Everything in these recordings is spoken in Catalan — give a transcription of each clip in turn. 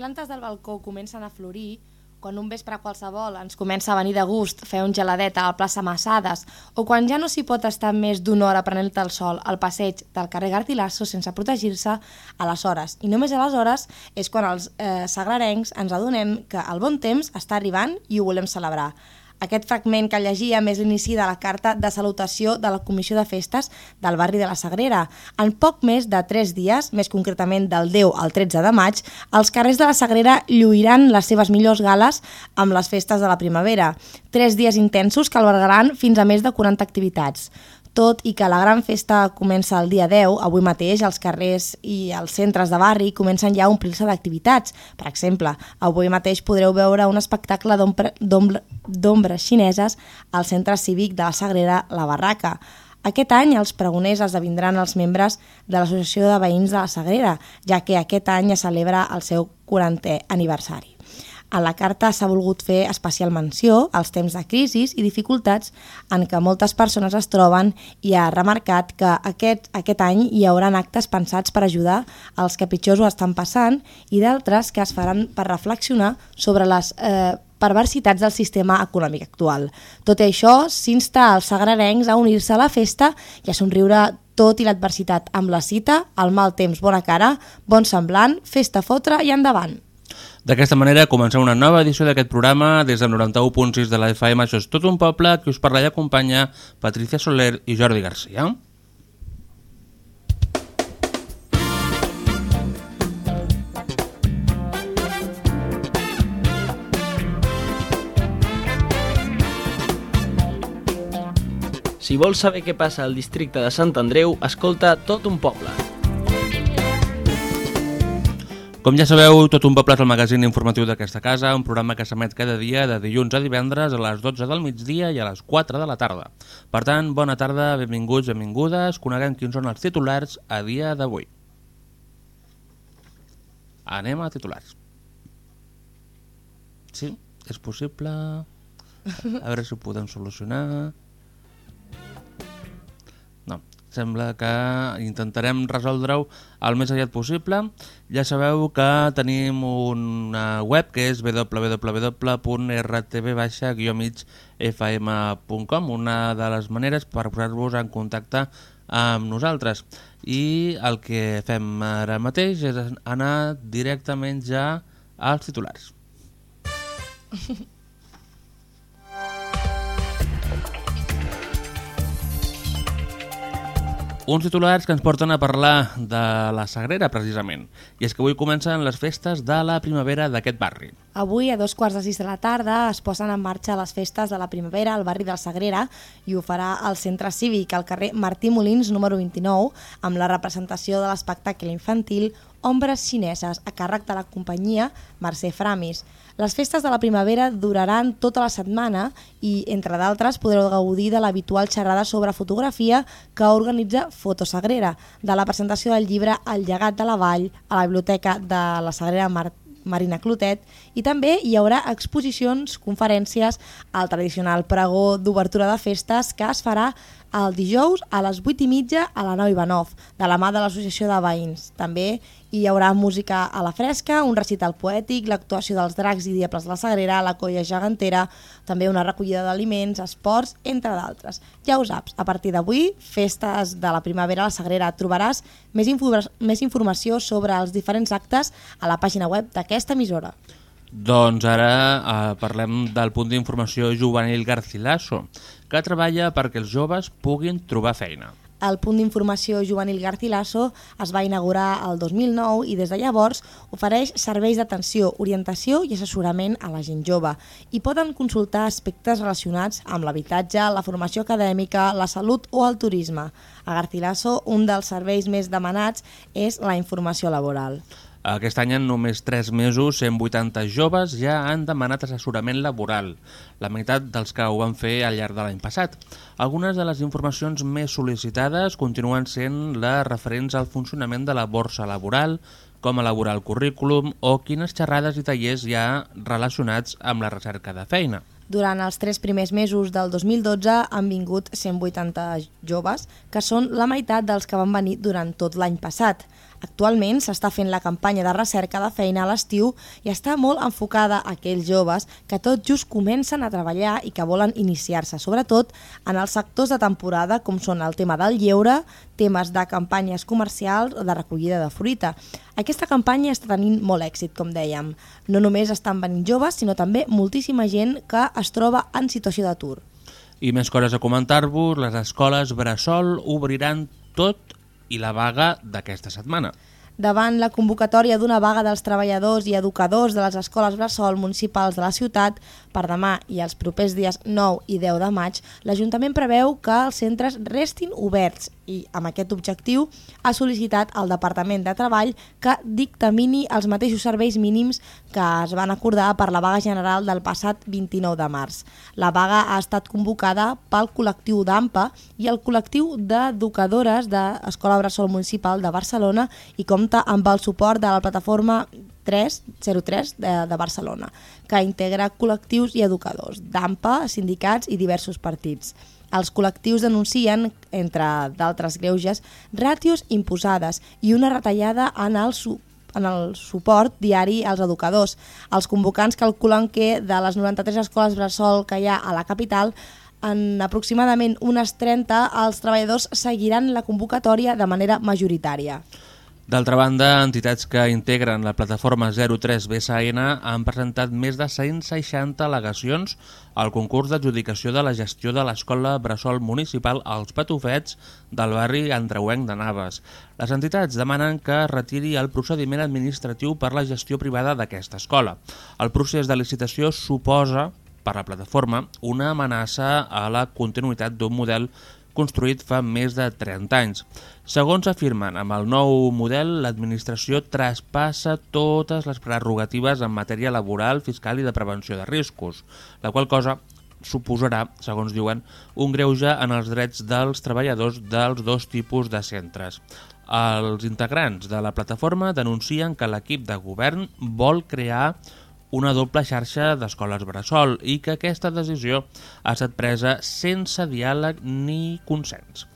Plantes del balcó comencen a florir, quan un vespre qualsevol ens comença a venir de gust fer un geladet a la plaça Massades o quan ja no s'hi pot estar més d'una hora prenent-te el sol al passeig del carrer Gartilasso sense protegir-se, aleshores, i només aleshores, és quan els eh, sagrarencs ens adonem que el bon temps està arribant i ho volem celebrar. Aquest fragment que llegia més l'inici de la carta de salutació de la Comissió de Festes del barri de la Sagrera. En poc més de tres dies, més concretament del 10 al 13 de maig, els carrers de la Sagrera lluiran les seves millors gales amb les festes de la primavera. Tres dies intensos que albergaran fins a més de 40 activitats tot i que la gran festa comença el dia 10, avui mateix els carrers i els centres de barri comencen ja a omplir-se d'activitats. Per exemple, avui mateix podreu veure un espectacle d'ombres xineses al centre cívic de la Sagrera La Barraca. Aquest any els pregoners esdevindran els membres de l'Associació de Veïns de la Sagrera, ja que aquest any es celebra el seu 40è aniversari. A la carta s'ha volgut fer especial menció als temps de crisis i dificultats en què moltes persones es troben i ha remarcat que aquest, aquest any hi haurà actes pensats per ajudar els que pitjors ho estan passant i d'altres que es faran per reflexionar sobre les eh, perversitats del sistema econòmic actual. Tot i això, s'insta als sagrarencs a unir-se a la festa i a somriure tot i l'adversitat amb la cita, el mal temps bona cara, bon semblant, festa fotre i endavant. D'aquesta manera comencem una nova edició d'aquest programa des del 91.6 de la FM. Això és tot un poble que us parla i acompanya Patricia Soler i Jordi Garcia. Si vols saber què passa al districte de Sant Andreu, escolta tot un poble. Com ja sabeu, Tot un poble és el magazín informatiu d'aquesta casa, un programa que s'emet cada dia de dilluns a divendres a les 12 del migdia i a les 4 de la tarda. Per tant, bona tarda, benvinguts, benvingudes, coneguem quins són els titulars a dia d'avui. Anem a titulars. Sí, és possible... A veure si ho podem solucionar... Sembla que intentarem resoldre-ho el més aviat possible. Ja sabeu que tenim una web que és www.rtv-migfm.com una de les maneres per posar-vos en contacte amb nosaltres. I el que fem ara mateix és anar directament ja als titulars. Uns titulars que ens porten a parlar de la Sagrera, precisament. I és que avui comencen les festes de la primavera d'aquest barri. Avui, a dos quarts de sis de la tarda, es posen en marxa les festes de la primavera al barri de la Sagrera i ho farà al centre cívic, al carrer Martí Molins, número 29, amb la representació de l'espectacle infantil Ombres xineses, a càrrec de la companyia Mercè Framis. Les festes de la primavera duraran tota la setmana i, entre d'altres, podreu gaudir de l'habitual xerrada sobre fotografia que organitza Fotosagrera, de la presentació del llibre El llegat de la vall a la biblioteca de la Sagrera Mar Marina Clotet i també hi haurà exposicions, conferències, el tradicional pregó d'obertura de festes que es farà el dijous a les 8 i mitja a la 9 Ivanov, de la mà de l'Associació de Veïns. També hi haurà música a la fresca, un recital poètic, l'actuació dels dracs i diables de la Sagrera, la colla gegantera, també una recollida d'aliments, esports, entre d'altres. Ja ho saps, a partir d'avui, festes de la primavera a la Sagrera, trobaràs més, més informació sobre els diferents actes a la pàgina web d'aquesta emissora. Doncs ara eh, parlem del punt d'informació juvenil Garcilaso, que treballa perquè els joves puguin trobar feina. El punt d'informació juvenil Garcilaso es va inaugurar el 2009 i des de llavors ofereix serveis d'atenció, orientació i assessorament a la gent jove i poden consultar aspectes relacionats amb l'habitatge, la formació acadèmica, la salut o el turisme. A Garcilaso, un dels serveis més demanats és la informació laboral. Aquest any, en només 3 mesos, 180 joves ja han demanat assessorament laboral, la meitat dels que ho van fer al llarg de l'any passat. Algunes de les informacions més sol·licitades continuen sent les referents al funcionament de la borsa laboral, com elaborar el currículum o quines xerrades i tallers hi ha relacionats amb la recerca de feina. Durant els tres primers mesos del 2012 han vingut 180 joves, que són la meitat dels que van venir durant tot l'any passat. Actualment s'està fent la campanya de recerca de feina a l'estiu i està molt enfocada a aquells joves que tot just comencen a treballar i que volen iniciar-se, sobretot en els sectors de temporada com són el tema del lleure, temes de campanyes comercials o de recollida de fruita. Aquesta campanya està tenint molt èxit, com dèiem. No només estan venint joves, sinó també moltíssima gent que es troba en situació d'atur. I més coses a comentar-vos, les escoles Bressol obriran tot i la vaga d'aquesta setmana. Davant la convocatòria d'una vaga dels treballadors i educadors de les escoles Bressol municipals de la ciutat per demà i els propers dies 9 i 10 de maig, l'Ajuntament preveu que els centres restin oberts i, amb aquest objectiu, ha sol·licitat al Departament de Treball que dictamini els mateixos serveis mínims que es van acordar per la vaga general del passat 29 de març. La vaga ha estat convocada pel col·lectiu d'AMPA i el col·lectiu d'educadores de l'Escola Bressol Municipal de Barcelona i compta amb el suport de la plataforma 303 de, de Barcelona, que integra col·lectius i educadors, d'AMPA, sindicats i diversos partits. Els col·lectius denuncien, entre d'altres greuges, ràtios imposades i una retallada en el, en el suport diari als educadors. Els convocants calculen que de les 93 escoles bressol que hi ha a la capital, en aproximadament unes 30 els treballadors seguiran la convocatòria de manera majoritària. D'altra banda, entitats que integren la plataforma 03BSN han presentat més de 160 al·legacions al concurs d'adjudicació de la gestió de l'Escola Bressol Municipal als Patufets del barri Andreuenc de Naves. Les entitats demanen que retiri el procediment administratiu per la gestió privada d'aquesta escola. El procés de licitació suposa per la plataforma una amenaça a la continuïtat d'un model construït fa més de 30 anys. Segons afirmen, amb el nou model, l'administració traspassa totes les prerrogatives en matèria laboral, fiscal i de prevenció de riscos, la qual cosa suposarà, segons diuen, un greuge en els drets dels treballadors dels dos tipus de centres. Els integrants de la plataforma denuncien que l'equip de govern vol crear una doble xarxa d'escoles bressol i que aquesta decisió ha estat presa sense diàleg ni consens.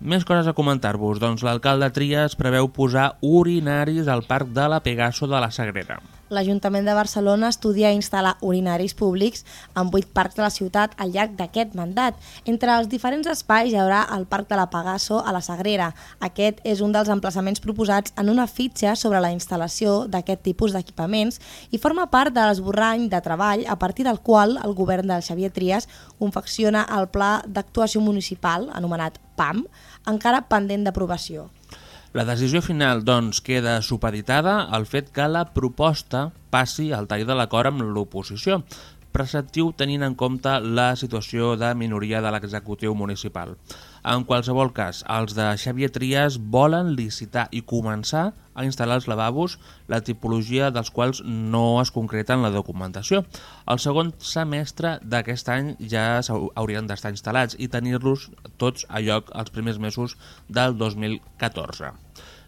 Més coses a comentar-vos, doncs l'alcalde Trias preveu posar urinaris al parc de la Pegaso de la Sagrera l'Ajuntament de Barcelona estudia instal·lar urinaris públics en vuit parcs de la ciutat al llarg d'aquest mandat. Entre els diferents espais hi haurà el Parc de la Pagasso a la Sagrera. Aquest és un dels emplaçaments proposats en una fitxa sobre la instal·lació d'aquest tipus d'equipaments i forma part de l'esborrany de treball a partir del qual el govern del Xavier Trias confecciona el Pla d'Actuació Municipal, anomenat PAM, encara pendent d'aprovació. La decisió final, doncs, queda supeditada al fet que la proposta passi al tall de l'acord amb l'oposició, preceptiu tenint en compte la situació de minoria de l'executiu municipal. En qualsevol cas, els de Xavier Trias volen licitar i començar a instal·lar els lavabos, la tipologia dels quals no es concreta en la documentació. El segon semestre d'aquest any ja haurien d'estar instal·lats i tenir-los tots a lloc els primers mesos del 2014.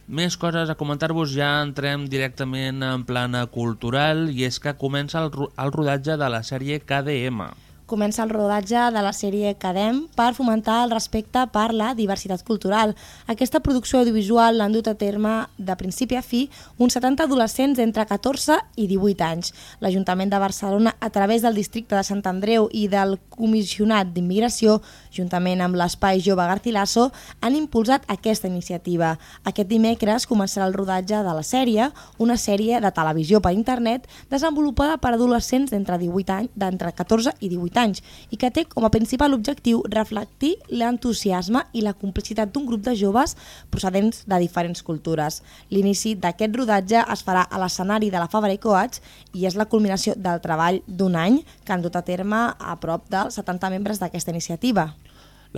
Més coses a comentar-vos, ja entrem directament en plana cultural i és que comença el, el rodatge de la sèrie KDM comença el rodatge de la sèrie Cadem per fomentar el respecte per la diversitat cultural. Aquesta producció audiovisual l'han dut a terme de principi a fi uns 70 adolescents entre 14 i 18 anys. L'Ajuntament de Barcelona, a través del districte de Sant Andreu i del Comissionat d'Immigració, juntament amb l'Espai Jove Garcilaso, han impulsat aquesta iniciativa. Aquest dimecres començarà el rodatge de la sèrie, una sèrie de televisió per internet desenvolupada per adolescents d'entre 18 anys, d'entre 14 i 18 anys i que té com a principal objectiu reflectir l'entusiasme i la complicitat d'un grup de joves procedents de diferents cultures. L'inici d'aquest rodatge es farà a l'escenari de la Fabra i Coats i és la culminació del treball d'un any que han dut a terme a prop dels 70 membres d'aquesta iniciativa.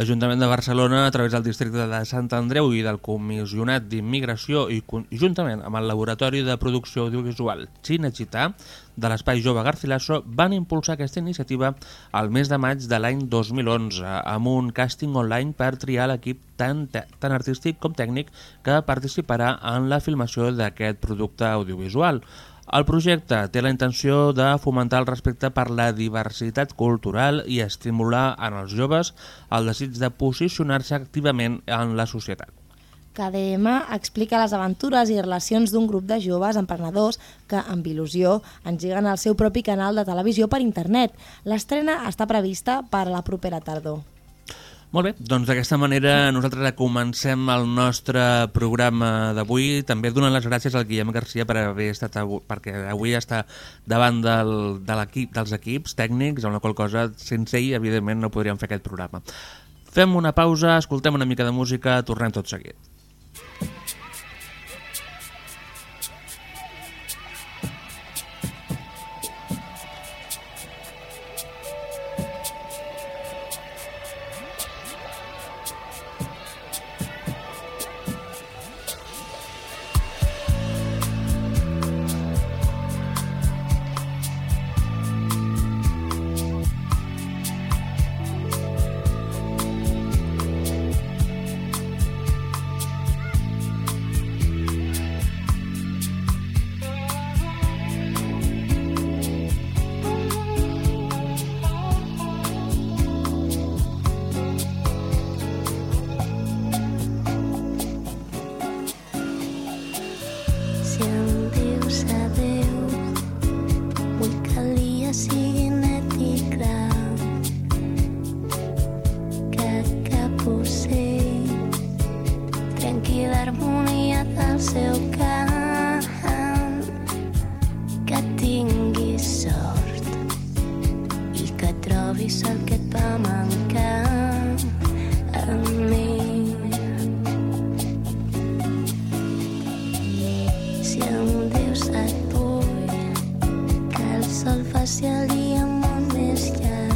L'Ajuntament de Barcelona, a través del districte de Sant Andreu i del Comissionat d'Immigració i juntament amb el Laboratori de Producció Audiovisual Xina-Xità de l'Espai Jove Garcilaso van impulsar aquesta iniciativa al mes de maig de l'any 2011 amb un càsting online per triar l'equip tant, tant artístic com tècnic que participarà en la filmació d'aquest producte audiovisual. El projecte té la intenció de fomentar el respecte per la diversitat cultural i estimular en els joves el desig de posicionar-se activament en la societat. KDM explica les aventures i relacions d'un grup de joves emprenedors que, amb il·lusió, engeguen el seu propi canal de televisió per internet. L'estrena està prevista per a la propera tardor. Molt bé, doncs d'aquesta manera nosaltres comencem el nostre programa d'avui, també donant les gràcies al Guillem Garcia per haver estat avui, perquè avui està davant del, de l'equip dels equips tècnics, amb la qual cosa sense ell evidentment no podríem fer aquest programa. Fem una pausa, escoltem una mica de música, tornem tot seguit. Sol faci el dia molt més llarg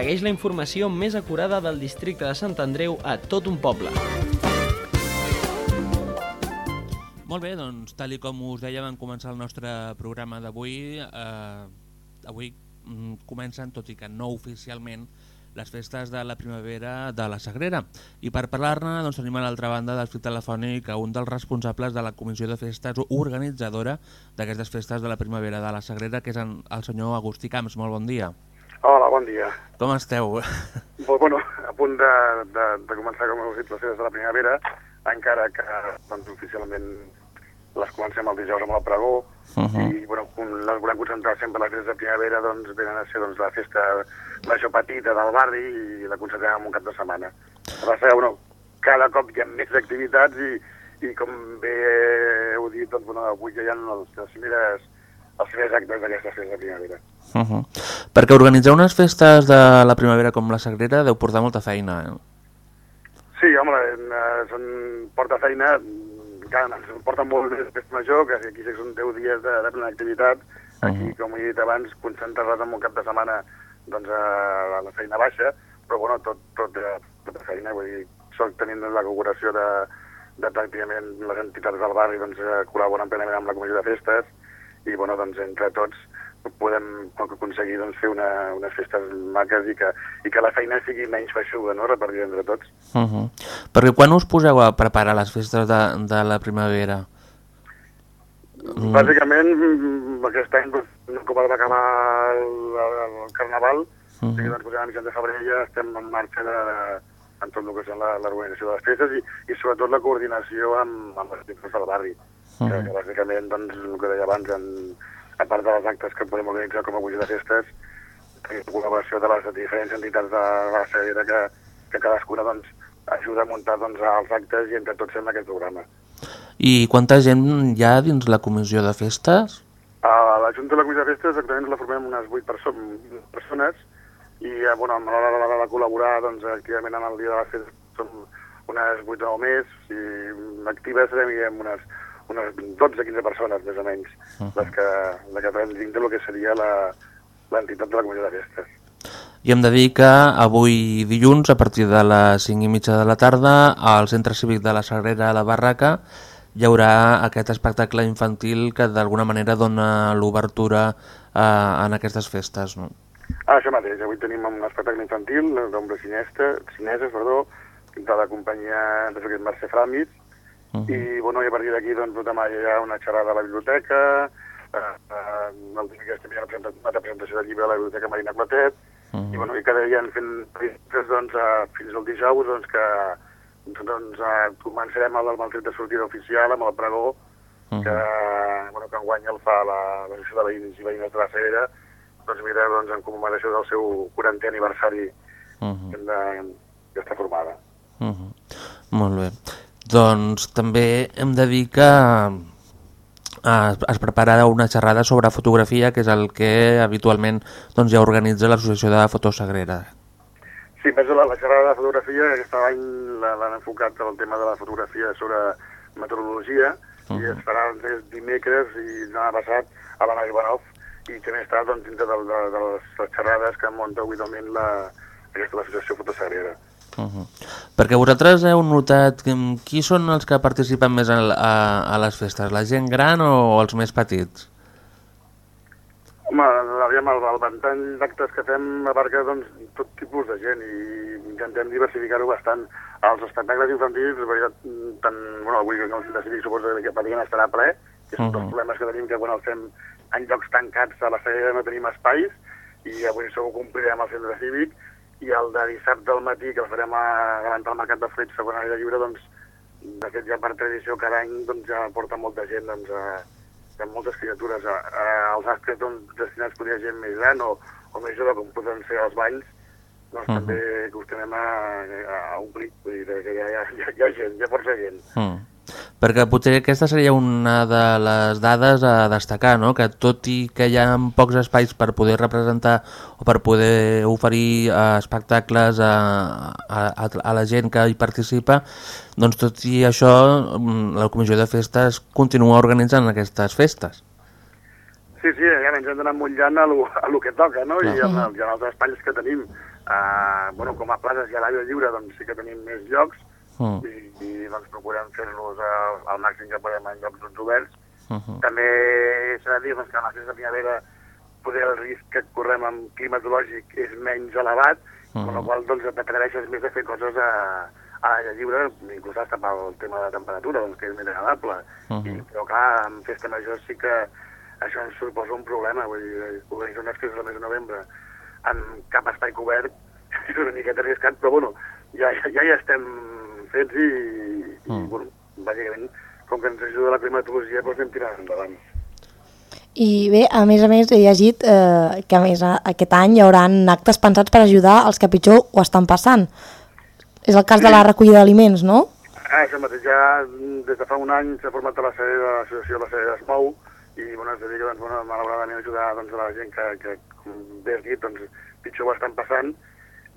Segueix la informació més acurada del districte de Sant Andreu a tot un poble. Molt bé, doncs tal i com us dèiem en començar el nostre programa d'avui, eh, avui mm, comencen, tot i que no oficialment, les festes de la primavera de la Sagrera. I per parlar-ne doncs, tenim a l'altra banda del fil telefònic a un dels responsables de la comissió de festes organitzadora d'aquestes festes de la primavera de la Sagrera, que és el senyor Agustí Camps. Molt bon dia. Hola, bon dia. Com esteu? Bueno, a punt de, de, de començar, com heu dit, les festes de la primavera, encara que doncs, oficialment les comencem el dijous amb el pregó, Uh -huh. i bueno, les volem concentrar sempre les festes de primavera, doncs venen a ser doncs, la festa major petita del barri i la concentrem en un cap de setmana. Passa que, bueno, cada cop hi ha més activitats i, i com bé heu dit, doncs, bueno, avui ja hi ha les primeres, els primers actes d'aquesta festa de primavera. Uh -huh. Perquè organitzar unes festes de la primavera com la Sagrera deu portar molta feina. Eh? Sí, home, eh, són, porta feina, encara ens porta molt més festa major, que aquí són 10 dies de, de plena activitat. Aquí, Mhm. com he dit abans, concentrat en un cap de setmana doncs, a la feina baixa, però bueno, tot, tot, de, tot de feina, vull dir, soc tenint la col·laboració de, de pràcticament les entitats del barri doncs, eh, col·laboren plenament amb la comissió de festes i bueno, doncs, entre tots podem aconseguir doncs, fer una, unes festes maques i que, i que la feina sigui menys feixuga, no?, repartida entre tots. Uh -huh. Perquè quan us poseu a preparar les festes de, de la primavera? Bàsicament, mm, aquest any, doncs, cop va acabar el, el, el Carnaval, uh. -huh. ens posem a mitjans de febrer ja estem en marxa de, de, en tot el que és l'organització de les festes i, i sobretot la coordinació amb, amb les entitats del barri. Uh -huh. que, que bàsicament, doncs, el que deia abans, en, a part de les actes que podem organitzar com a comissió de festes, tenim la col·laboració de les diferents entitats de la Sagrera que, que cadascuna doncs, ajuda a muntar doncs, els actes i entre tots fem aquest programa. I quanta gent hi ha dins la comissió de festes? A la Junta de la Comissió de Festes exactament la formem unes 8 perso persones i eh, bueno, a l'hora de, col·laborar doncs, activament en el dia de les festes som unes 8 o més i actives serem unes, unes 12-15 persones més o menys uh -huh. les que, les que dins del que seria la- l'entitat de la Comissió de Festes. I hem de dir que avui dilluns, a partir de les 5 i mitja de la tarda, al Centre Cívic de la Sagrera a la Barraca, hi haurà aquest espectacle infantil que d'alguna manera dona l'obertura eh, en aquestes festes. No? Ah, això mateix, avui tenim un espectacle infantil d'ombra cinesta, cineses, perdó, de la companyia de Mercè Framis, Uh -huh. i, bueno, i a partir d'aquí, doncs, demà hi ha una xerrada a la biblioteca, eh, eh, el dimecres també hi ha una presenta- una presentació de llibre a la biblioteca Marina Clatet, Uh i, -huh. bueno, i cada dia en fent doncs, eh, fins al dijous, doncs, que doncs, eh, començarem el, el tret de sortida oficial, amb el pregó, Uh que, -huh. bueno, que enguany el fa la l'Associació de Veïns i Veïnes de la Sagrera, doncs mira, doncs, en commemoració del seu 40è aniversari Uh -huh. de, que està formada. Uh -huh. Molt bé. Doncs també hem de dir que eh, es prepararà una xerrada sobre fotografia, que és el que habitualment doncs, ja organitza l'Associació de Fotosagrera. Sí, més la, la xerrada de fotografia, aquest any l'han enfocat al tema de la fotografia sobre meteorologia, uh -huh. i es farà des dimecres i demà passat a la Nau Ivanov, i també està doncs, dintre de, de, de les, xerrades que munta habitualment la, aquesta l'associació fotosagrera. Uh -huh. Perquè vosaltres heu notat que, qui són els que participen més a, a, a les festes, la gent gran o els més petits? Home, aviam, el, el ventall d'actes que fem abarca doncs, tot tipus de gent i intentem diversificar-ho bastant. Els espectacles infantils, de veritat, tant, bueno, avui que el cívic suposo que pràcticament estarà ple, que és un dels Mhm. problemes que tenim, que quan el fem en llocs tancats a la Sagrera no tenim espais, i avui segur complirem al centre cívic, i el de dissabte al matí, que el farem a davant del Mercat de Fruits, segon aire lliure, doncs, de fet ja per tradició cada any doncs, ja porta molta gent doncs, a, hi ha moltes criatures. A, a, els actes doncs, destinats podria gent més gran o, o més jove, com poden ser els balls, doncs Mhm. també acostumem a, a, a omplir. Vull dir que hi ha, hi ha, hi ha, gent, hi ha força gent. Mm. Perquè potser aquesta seria una de les dades a destacar, no? que tot i que hi ha pocs espais per poder representar o per poder oferir eh, espectacles a, a, a la gent que hi participa, doncs tot i això mm, la Comissió de Festes continua organitzant aquestes festes. Sí, sí, ja ens hem d'anar mullant a lo, a lo que toca, no? I en, i en els espais que tenim, uh, bueno, com a places i a l'aire lliure, doncs sí que tenim més llocs, Mm. i, i doncs procurem fer-los al, al màxim que podem en llocs doncs, oberts. Uh -huh. També s'ha de dir doncs, que en la festa de primavera poder el risc que correm amb climatològic és menys elevat, Mhm. amb la qual doncs, t'atreveixes més a fer coses a, a l'aire lliure, inclús hasta pel tema de la temperatura, doncs, que és més agradable. Mhm. I, però clar, en festa major sí que això ens suposa un problema, vull dir, organitzar unes festes al mes de novembre amb cap espai cobert és una miqueta arriscat, però bueno, ja, ja, ja hi estem fets i, i Mm. bueno, bàsicament, com que ens ajuda la climatologia, doncs anem tirant endavant. I bé, a més a més, he llegit eh, que a més a, aquest any hi haurà actes pensats per ajudar els que pitjor ho estan passant. És el cas de la recollida d'aliments, no? Ah, això mateix, ja mm, des de fa un any s'ha format a la sede de l'associació La es Mou i bueno, es dedica doncs, bueno, malauradament a ajudar doncs, a la gent que, que com bé has dit, doncs, pitjor ho estan passant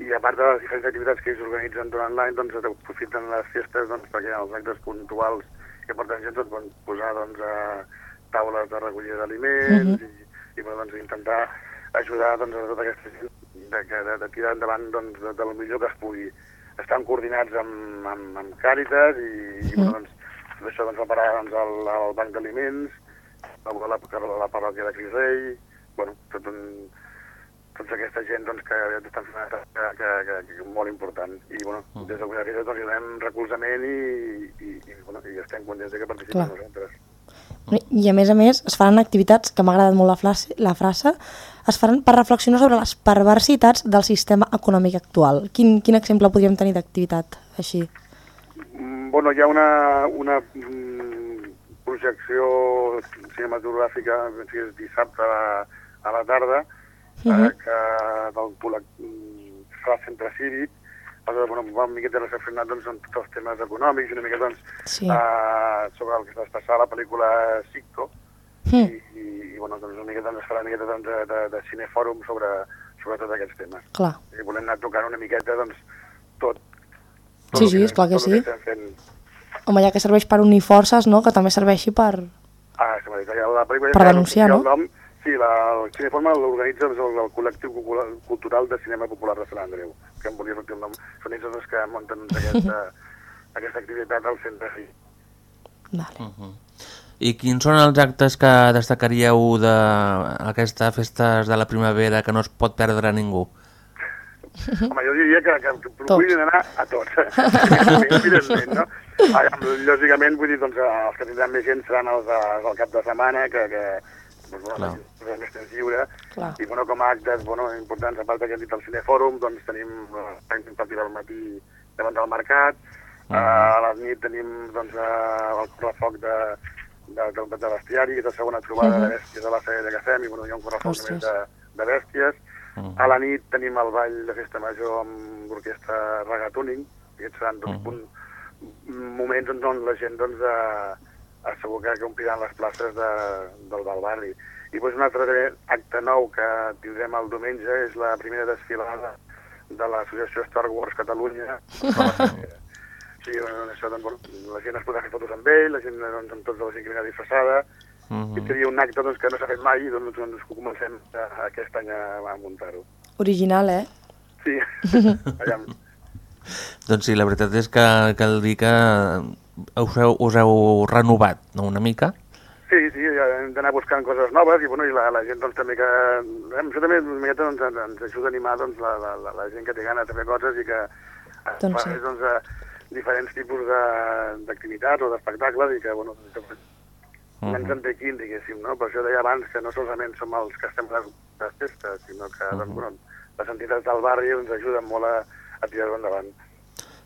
i a part de les diferents activitats que ells organitzen durant l'any, doncs aprofiten les festes doncs, perquè els actes puntuals que porten gent doncs, poden posar doncs, a taules de recollida d'aliments Mhm. i, i bueno, doncs, intentar ajudar doncs, a tota aquesta gent de, de, de tirar endavant doncs, de, de lo millor que es pugui. Estan coordinats amb, amb, amb Càritas i, i bueno, doncs, tot això doncs, va parar doncs, al, al Banc d'Aliments, la, la, la, la parròquia de Cris Rei, bueno, tot un, tota aquesta gent doncs, que estan fent una tasca que, que, que, que molt important. I bueno, Mm. des del Comitè doncs, hi donem recolzament i, i, i, bueno, i estem contents de que participem Clar. nosaltres. I a més a més es faran activitats, que m'ha agradat molt la, frase, la frase, es faran per reflexionar sobre les perversitats del sistema econòmic actual. Quin, quin exemple podríem tenir d'activitat així? Mm, Bueno, hi ha una, una mm, projecció cinematogràfica, si és dissabte a, a la tarda, Mhm. eh, que del col·lec- mm, al centre cívic, aleshores, bueno, va una miqueta refrenat doncs, en tots els temes econòmics, una miqueta doncs, Sí. eh, sobre el que es passava a la pel·lícula Sicto, Mm. i, i, i bueno, doncs una miqueta ens farà una miqueta doncs, de, de, de cinefòrum sobre, sobre tots aquests temes. Clar. I volem anar tocant una miqueta doncs, tot, tot Sí, el sí, esclar que tot el sí. estem fent. Home, ja que serveix per unir forces, no?, que també serveixi per... Ah, sí, dit, la pel·lícula... Per denunciar, el no? Nom, sí, la, el Cineforma l'organitza el, el col·lectiu Cultural- de cinema popular de Sant Andreu, que em volia sortir el nom. Són ells els que munten aquesta, aquesta activitat al centre. Sí. Vale. I quins són els actes que destacaríeu d'aquesta festes de la primavera que no es pot perdre ningú? Home, jo diria que, que procurin anar a tots, evidentment, no? Lògicament, vull dir, doncs, els que tindran més gent seran els, de, els del cap de setmana, que, que doncs, bueno, Clar. és més temps lliure, Clar. i bueno, com a actes bueno, importants, a part que hem dit el Cinefòrum, doncs tenim eh, infantil al matí davant del mercat, uh, a la nit tenim doncs, eh, el correfoc de, de, de, de bestiari, que és la segona trobada de bèsties a la Sagrera que fem, i bueno, hi ha un correfoc Ostres. de, de bèsties, a la nit tenim el ball de festa major amb l'orquestra Regatuning, aquests seran doncs, un, moments on, on la gent doncs, eh, eh, segur que, que ompliran les places de, del, del barri. I doncs, un altre acte nou que tindrem el diumenge és la primera desfilada de l'associació Star Wars Catalunya. sí, bueno, això, doncs, la gent es podrà fer fotos amb ell, la gent doncs, amb tota la gent que vindrà disfressada, Mhm. i seria un acte doncs, que no s'ha fet mai i doncs, doncs comencem a, aquest any a, a muntar-ho. Original, eh? Sí, Aviam. Doncs sí, la veritat és que cal dir que us heu, us heu renovat no, una mica. Sí, sí, ja hem d'anar buscant coses noves i, bueno, i la, la gent doncs, també que... Això també una miqueta doncs, ens, ens ajuda a animar doncs, la, la, la, la gent que té ganes de fer coses i que Doncs fa sí. doncs, eh, diferents tipus de- d'activitats o d'espectacles i que, bueno, que, no ens entequin, diguéssim, no? Per això deia abans que no solament som els que estem a les, les festes, sinó que doncs, bueno, les entitats del barri ens ajuden molt a, a tirar-ho endavant.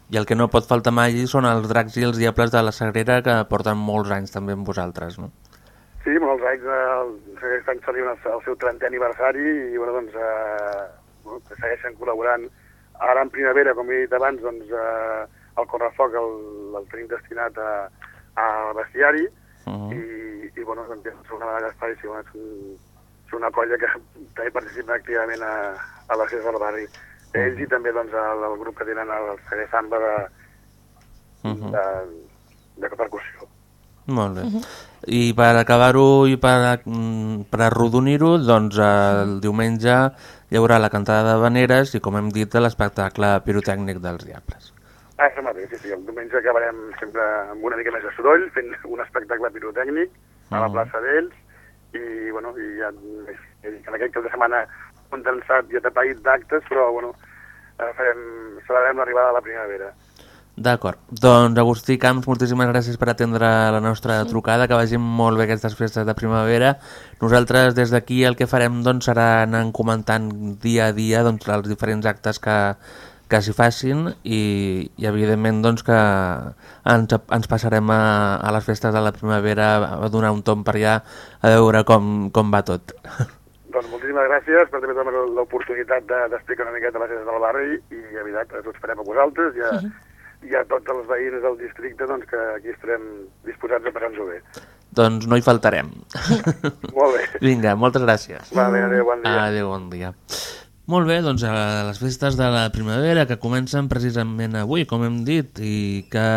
I el que no pot faltar mai són els dracs i els diables de la Sagrera que porten molts anys també amb vosaltres, no? Sí, molts anys, eh, el- aquest any celebren el, seu 30è aniversari i bueno, doncs, eh, que segueixen col·laborant. Ara en primavera, com he dit abans, doncs, eh, el correfoc el, el tenim destinat a, a bestiari Uh -huh. i, i bueno, doncs, és una vegada bueno, és, és una colla que també participa activament a, a les del barri. Ells i també doncs, el, el grup que tenen el Seguer Samba de, Mhm. de, de percussió. Molt bé. I per acabar-ho i per, mm, per arrodonir-ho, doncs el diumenge hi haurà la cantada de veneres i, com hem dit, l'espectacle pirotècnic dels diables. Ah, això mateix, sí, sí. El diumenge acabarem sempre amb una mica més de soroll, fent un espectacle pirotècnic a la Mhm. plaça d'ells, i, bueno, i ja, en aquest cap de setmana condensat i atapeït d'actes, però, bueno, farem, celebrem l'arribada de la primavera. D'acord. Doncs Agustí Camps, moltíssimes gràcies per atendre la nostra trucada, que vagin molt bé aquestes festes de primavera. Nosaltres des d'aquí el que farem doncs, serà anar comentant dia a dia doncs, els diferents actes que, que s'hi facin i, i evidentment doncs, que ens, ens passarem a, a les festes de la primavera a donar un tom per allà a veure com, com va tot. Doncs moltíssimes gràcies per també donar l'oportunitat de- d'explicar una miqueta les festes del barri i, evident, us esperem a vosaltres i a, i a tots els veïns del districte doncs, que aquí estarem disposats a passar-nos-ho bé. doncs no hi faltarem. Molt bé. Vinga, moltes gràcies. Vale, adéu, bon dia. Adéu, bon dia. Molt bé, doncs a les festes de la primavera que comencen precisament avui, com hem dit, i que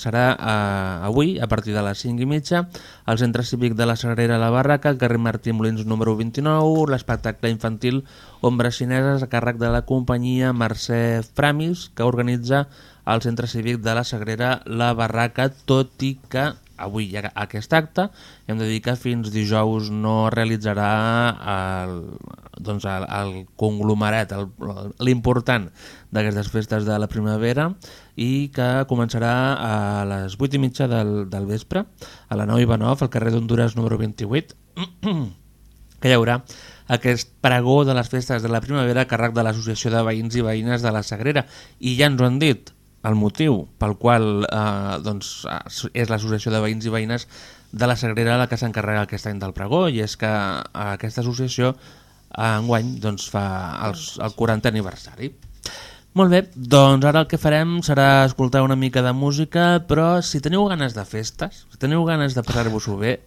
serà eh, avui, a partir de les 5 i mitja, al Centre Cívic de la Sagrera La Barraca, al carrer Martí Molins número 29, l'espectacle infantil Ombres Xineses a càrrec de la companyia Mercè Framis, que organitza al Centre Cívic de la Sagrera La Barraca, tot i que avui hi ha aquest acte, hem de dir que fins dijous no realitzarà el, doncs el, el conglomerat, l'important d'aquestes festes de la primavera i que començarà a les 8 i mitja del, del vespre a la 9 i 9 al carrer d'Honduras número 28 que hi haurà aquest pregó de les festes de la primavera a càrrec de l'Associació de Veïns i Veïnes de la Sagrera. I ja ens ho han dit, el motiu pel qual eh, doncs, eh, és l'associació de veïns i veïnes de la Sagrera la que s'encarrega aquest any del pregó i és que eh, aquesta associació eh, enguany doncs, fa els, el 40 aniversari. Molt bé, doncs ara el que farem serà escoltar una mica de música, però si teniu ganes de festes, si teniu ganes de passar-vos-ho bé,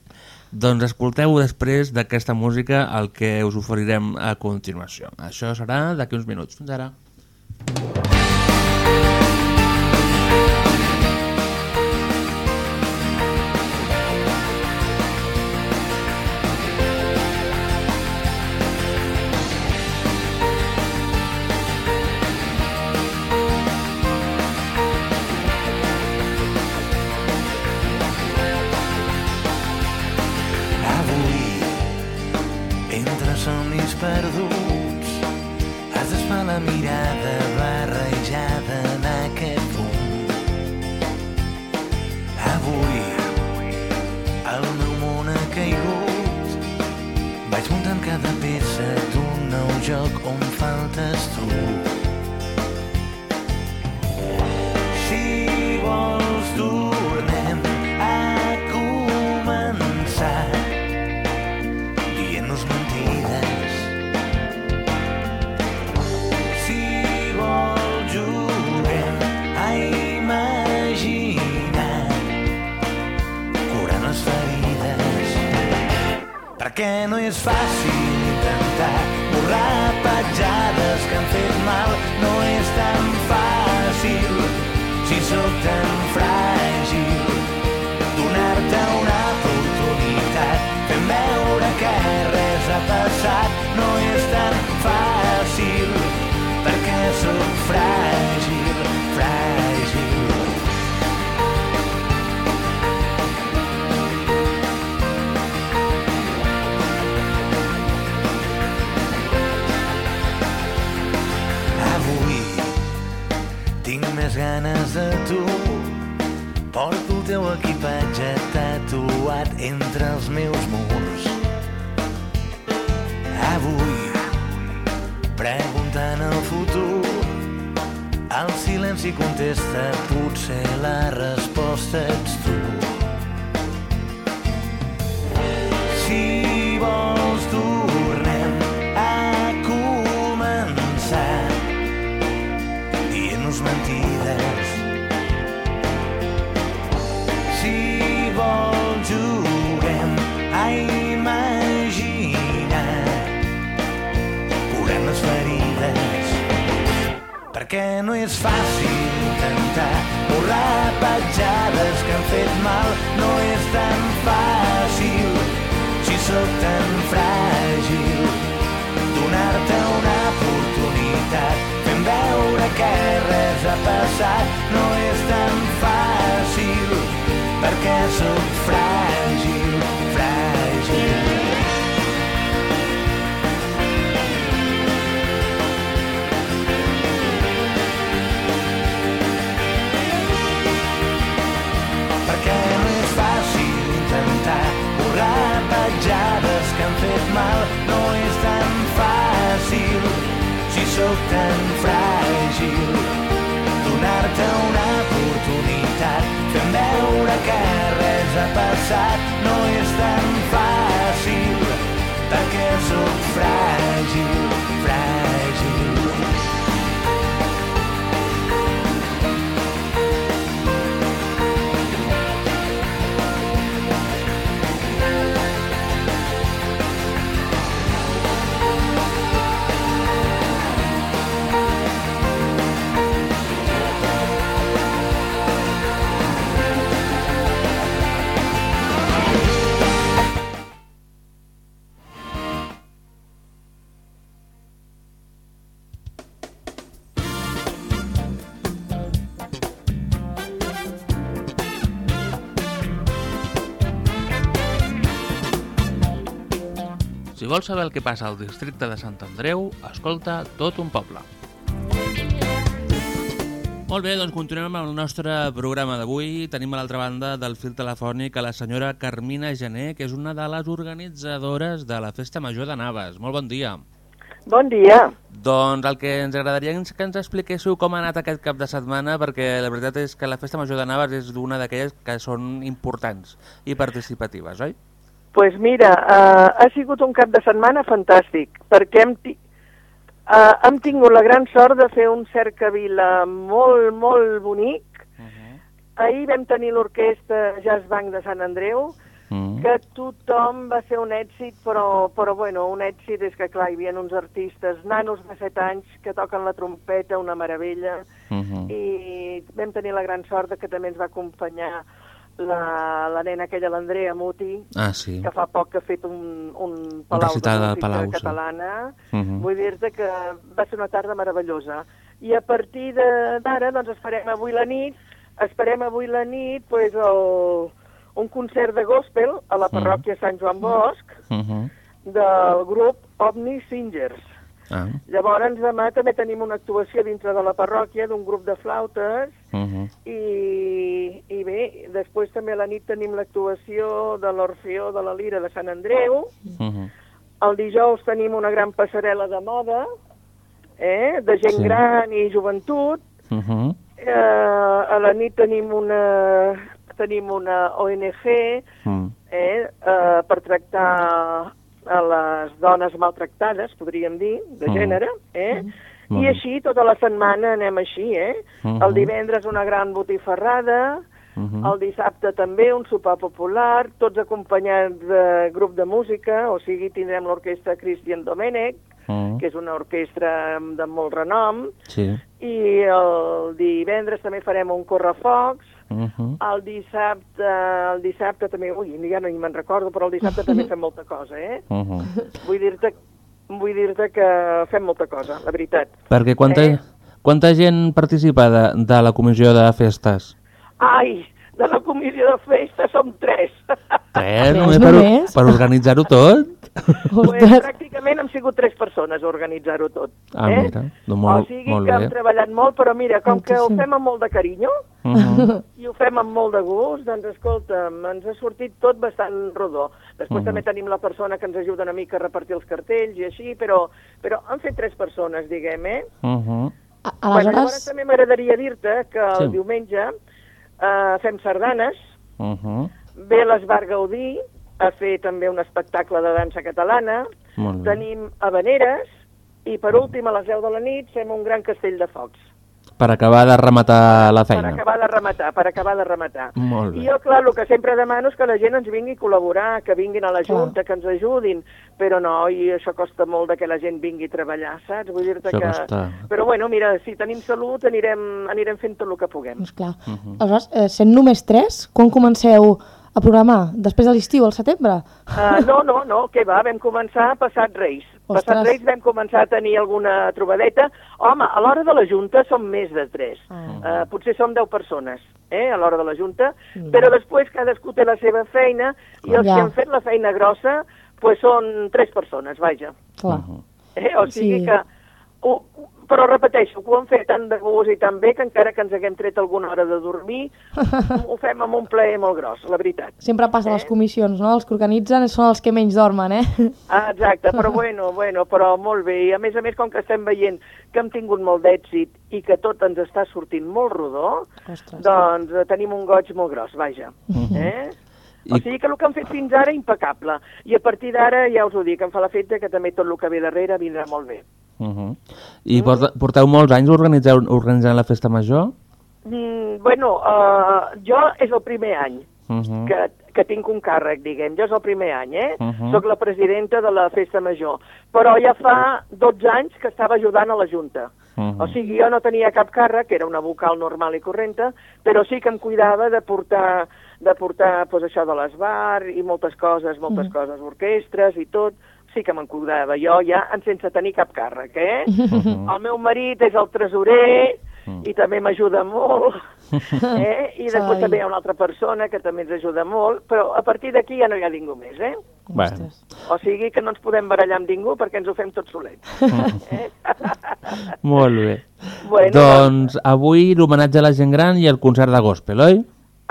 doncs escolteu després d'aquesta música el que us oferirem a continuació. Això serà d'aquí uns minuts. Fins ara. Avui, és fàcil intentar borrar petjades que han fet mal. No és tan fàcil si sóc tan fràgil donar-te una oportunitat fent veure que res ha passat no ganes de tu Porto el teu equipatge tatuat entre els meus murs. Avui, preguntant el futur, el silenci contesta, potser la resposta ets tu. Perquè no és fàcil intentar borrar petjades que han fet mal no és tan fàcil. Si sóc tan fràgil donar-te una oportunitat fent veure que res ha passat no és tan fàcil. Perquè sóc fràgil, mal no és tan fàcil. Si sóc tan fràgil donar-te una oportunitat fent veure que res ha passat no és tan fàcil. Perquè sóc fràgil vols saber el que passa al districte de Sant Andreu, escolta tot un poble. Molt bé, doncs continuem amb el nostre programa d'avui. Tenim a l'altra banda del fil telefònic a la senyora Carmina Gené, que és una de les organitzadores de la Festa Major de Naves. Molt bon dia. Bon dia. Doncs el que ens agradaria és que ens expliquéssiu com ha anat aquest cap de setmana, perquè la veritat és que la Festa Major de Navas és d'una d'aquelles que són importants i participatives, oi? Pues mira, uh, ha sigut un cap de setmana fantàstic, perquè hem, ti uh, hem tingut la gran sort de fer un cercavila molt, molt bonic. Uh -huh. Ahir vam tenir l'orquestra Jazz Bank de Sant Andreu, Mm. que tothom va ser un èxit, però, però bueno, un èxit és que, clar, hi havia uns artistes, nanos de 7 anys, que toquen la trompeta, una meravella, Uh -huh. i vam tenir la gran sort de que també ens va acompanyar la, la nena aquella, l'Andrea Muti, Ah, sí. que fa poc que ha fet un, un palau recital de música Palau, catalana. Mhm. Vull dir-te que va ser una tarda meravellosa. I a partir de- d'ara, doncs, esperem avui la nit, esperem avui la nit pues, el, un concert de gospel a la parròquia Sant Joan Bosch Uh -huh. del grup Omni Singers. Ah. Llavors, demà també tenim una actuació dintre de la parròquia d'un grup de flautes Uh -huh. i, i bé, després també a la nit tenim l'actuació de l'Orfeó de la Lira de Sant Andreu. Uh -huh. El dijous tenim una gran passarel·la de moda, eh, de gent Sí. gran i joventut. Uh -huh. Eh, a la nit tenim una, tenim una ONG Mm. eh, eh, per tractar a les dones maltractades, podríem dir, de Mm. gènere, eh? Molt I així tota la setmana anem així, eh? Mhm. El divendres una gran botifarrada, Mhm. el dissabte també un sopar popular, tots acompanyats de grup de música, o sigui, tindrem l'orquestra Christian Domènech, Mm. que és una orquestra de molt renom, Sí. i el divendres també farem un correfocs, Uh -huh. el dissabte, el dissabte també, ui, ja no hi me'n recordo, però el dissabte també fem molta cosa, eh? Uh -huh. Vull dir-te vull dir-te que fem molta cosa, la veritat. Perquè quanta, Eh? quanta gent participa de, de la comissió de festes? Ai, de la comissió de festa som tres. Tres, Tres només per, només? per organitzar-ho tot? Pues, pràcticament hem sigut tres persones a organitzar-ho tot. Ah, eh? mira, doncs molt- o sigui molt que bé. hem treballat molt, però mira, com que ho fem amb molt de carinyo Uh -huh. i ho fem amb molt de gust, doncs escolta'm, ens ha sortit tot bastant rodó. Després Mhm. també tenim la persona que ens ajuda una mica a repartir els cartells i així, però, però han fet tres persones, diguem, eh? Uh -huh. a- Bueno, llavors aleshores, també m'agradaria dir-te que el Sí. diumenge eh, fem sardanes, Uh -huh. ve l'Esbar Gaudí a fer també un espectacle de dansa catalana, tenim habaneres i per últim a les 10 de la nit fem un gran castell de focs. Per acabar de rematar la Per feina. acabar de rematar, per acabar de rematar. Molt bé. I jo, clar, el que sempre demano és que la gent ens vingui a col·laborar, que vinguin a la Clar. Junta, que ens ajudin, però no, i això costa molt de que la gent vingui a treballar, saps? Vull dir-te que... costa. Però bueno, mira, si tenim salut anirem, anirem fent tot el que puguem. doncs clar. Mhm. Aleshores, eh, sent només tres, quan comenceu a programar? Després de l'estiu, al setembre? Uh, no, no, no, què va, vam començar passat Reis. Ostres. Passat Reis vam començar a tenir alguna trobadeta. Home, a l'hora de la Junta som més de tres. Ah. Uh, potser som deu persones, eh, a l'hora de la Junta, Mm. però després cadascú té la seva feina i els Ja. que han fet la feina grossa pues són tres persones, vaja. Clar. Eh? O sigui Sí. que... Ho, però repeteixo, que ho hem fet tan de gust i tan bé que encara que ens haguem tret alguna hora de dormir, ho fem amb un plaer molt gros, la veritat. Sempre passa a les Eh? comissions, no? Els que organitzen són els que menys dormen, eh? Ah, exacte, però bueno, bueno, però molt bé. I a més a més, com que estem veient que hem tingut molt d'èxit i que tot ens està sortint molt rodó, Ostres. doncs eh, tenim un goig molt gros, vaja. Eh? O I- sigui que el que han fet fins ara, impecable. I a partir d'ara, ja us ho dic, em fa l'efecte que també tot el que ve darrere vindrà molt bé. Uh -huh. I porta, porteu molts anys organitzeu, organitzant la festa major? Mm, bueno, uh, jo és el primer any Uh -huh. que, que tinc un càrrec, diguem. Jo és el primer any, eh? Uh -huh. Soc la presidenta de la Festa Major. Però ja fa 12 anys que estava ajudant a la Junta. Uh -huh. O sigui, jo no tenia cap càrrec, era una vocal normal i correnta, però sí que em cuidava de portar, de portar pues, això de l'esbar i moltes coses, moltes Mm. coses, orquestres i tot, sí que me'n cuidava. Jo ja en sense tenir cap càrrec, eh? Mhm. El meu marit és el tresorer Mm. i també m'ajuda molt, eh? I després Ai. també hi ha una altra persona que també ens ajuda molt, però a partir d'aquí ja no hi ha ningú més, eh? Bueno. O sigui que no ens podem barallar amb ningú perquè ens ho fem tots solets. eh? Molt bé. bueno, doncs avui l'homenatge a la gent gran i el concert de gospel, oi?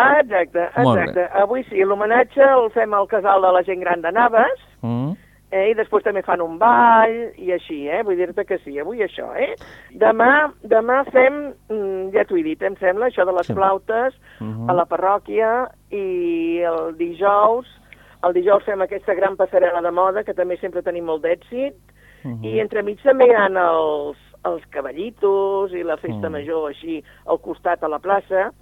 Ah, exacte, exacte. Avui sí, l'homenatge el fem al casal de la gent gran de Naves Mm. eh? i després també fan un ball i així, eh? vull dir-te que sí, avui això. Eh? Demà, demà fem, mm, ja t'ho he dit, em sembla, això de les Sí. flautes Mhm. a la parròquia i el dijous, el dijous fem aquesta gran passarel·la de moda que també sempre tenim molt d'èxit Mhm. i entremig també hi ha els, els cavallitos i la festa Mm. major així al costat a la plaça.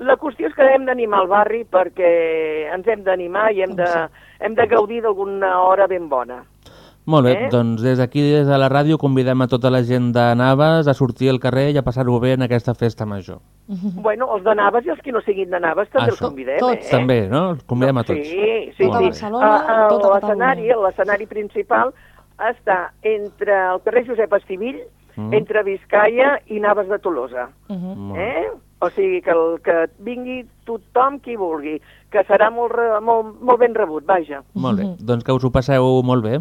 La qüestió és que hem d'animar el barri perquè ens hem d'animar i hem de, hem de gaudir d'alguna hora ben bona. Molt bé, Eh? doncs des d'aquí, des de la ràdio, convidem a tota la gent de Naves a sortir al carrer i a passar-ho bé en aquesta festa major. Bueno, els de Naves i els que no siguin de Naves també els Això. convidem, Tots. eh? També, no? Els convidem a tots. Sí, sí, Molt sí. bé. Barcelona, A- a tota L'escenari, principal està entre el carrer Josep Estivill, Mm. entre Vizcaya i Naves de Tolosa. Molt bé. Eh? O sigui, que, el, que vingui tothom qui vulgui, que serà molt, re- molt, molt ben rebut, vaja. Molt bé, doncs que us ho passeu molt bé.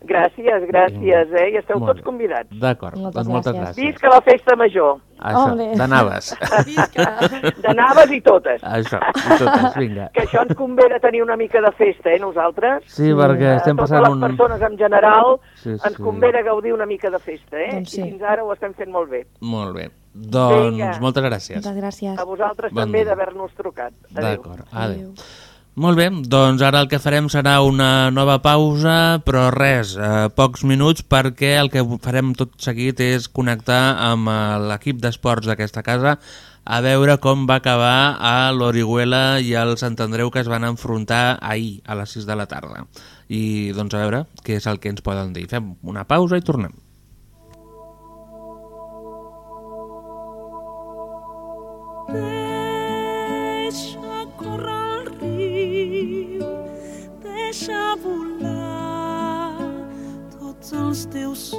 Gràcies, gràcies, eh? I esteu Molt tots convidats. D'acord, Moltes doncs moltes gràcies. gràcies. Visca la festa major, Això, Ole. de Naves. de Naves i totes. Això, i totes, vinga. Que això ens convé de tenir una mica de festa, eh, nosaltres. Sí, perquè A estem totes passant les un... persones en general Sí, ens sí. convé de gaudir una mica de festa, eh? Doncs sí. I fins ara ho estem fent molt bé. Molt bé. Doncs Vinga. moltes gràcies. Moltes gràcies. A vosaltres Bon també d'haver-nos trucat. Adéu. D'acord, adéu. Molt bé, doncs ara el que farem serà una nova pausa, però res, eh, pocs minuts, perquè el que farem tot seguit és connectar amb eh, l'equip d'esports d'aquesta casa a veure com va acabar a l'Orihuela i al Sant Andreu que es van enfrontar ahir a les 6 de la tarda. I doncs a veure què és el que ens poden dir. Fem una pausa i tornem. Teus